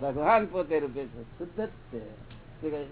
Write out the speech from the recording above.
ભગવાન પોતે રૂપે છે. શુદ્ધ જ છે.